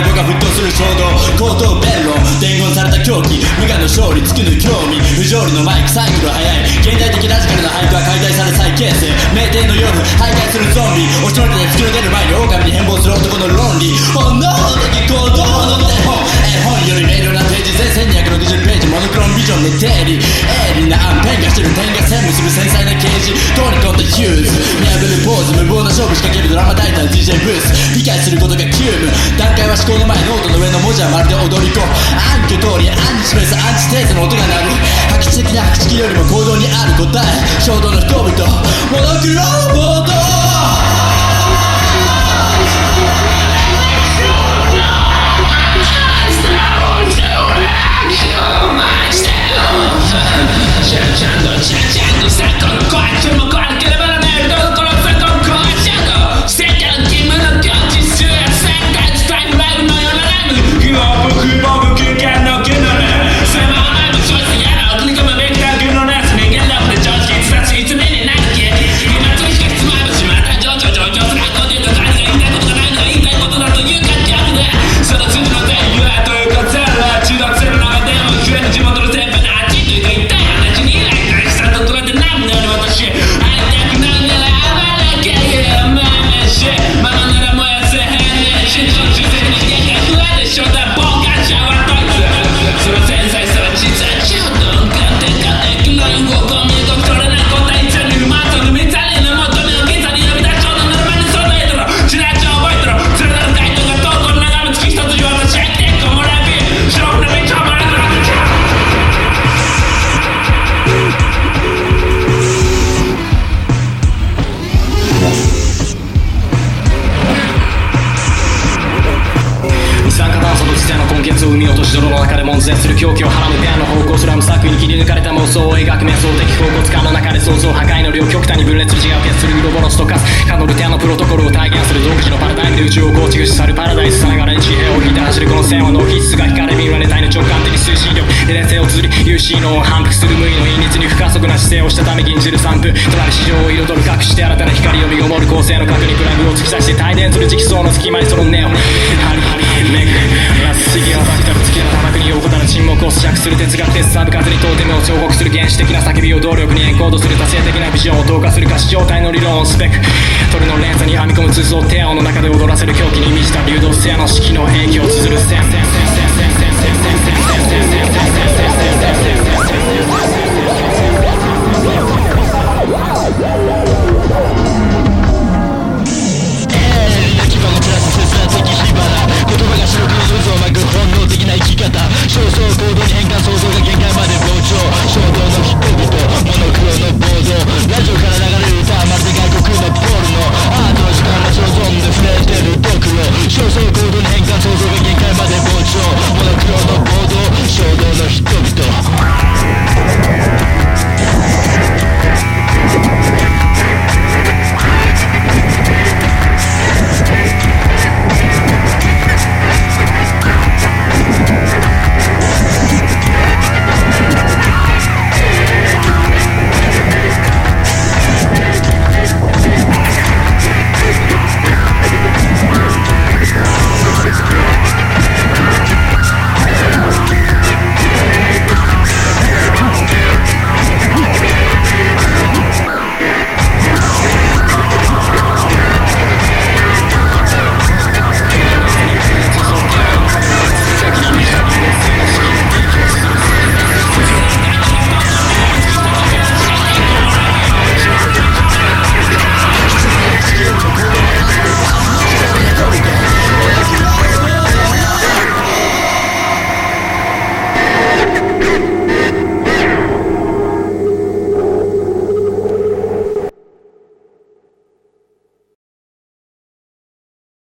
僕が沸騰する衝動、口頭弁論。伝言された狂気。無我の勝利尽くぬ興味。不条理のマイクサイクルは早い。現代的ラジカルな俳句は解体され再形成酩酊の夜徘徊するゾンビ。押しの手で突き抜ける前に狼に変貌する男の論理。本能的行動の手本。絵本より明瞭なページ全1260ページモノクロンビジョンで定理。鋭利な暗ペンがしてる点が線結ぶ繊細な刑事。トーニコとヒューズ。見破るポーズ。無謀な勝負仕掛けるドラマタイター DJ ブース。血を生み落とし泥の中で門前する狂気をはらむペアの方向スラム作為に切り抜かれた妄想を描く瞑想的方骨感の中で想像破壊の量極端に分裂自我を決するウロボロスとかすカノルテアのプロトコルを体現する独自のパラダイムで宇宙を構築し去るパラダイスさながらに地平を引いて走るこの線は脳必須が光れ見られ体の直感的推進力で連性を綴り有心能を反復する無意の隠密に不加速な姿勢をしたため禁じる散布となる市場を彩る隠して新たな光を身ごもる構成の核にプラグを突き刺して帯電する直層の隙間にその根をハリハリめぐ次はバキたる月の砂漠に横たる沈黙を咀嚼する哲学テスサブ風にトーテムを彫刻する原始的な叫びを動力にエンコードする多性的なビジョンを同化する可視状態の理論をスペック鳥の連鎖に編み込む通像をテアオの中で踊らせる狂気に満ちた流動性の式の影響を綴る線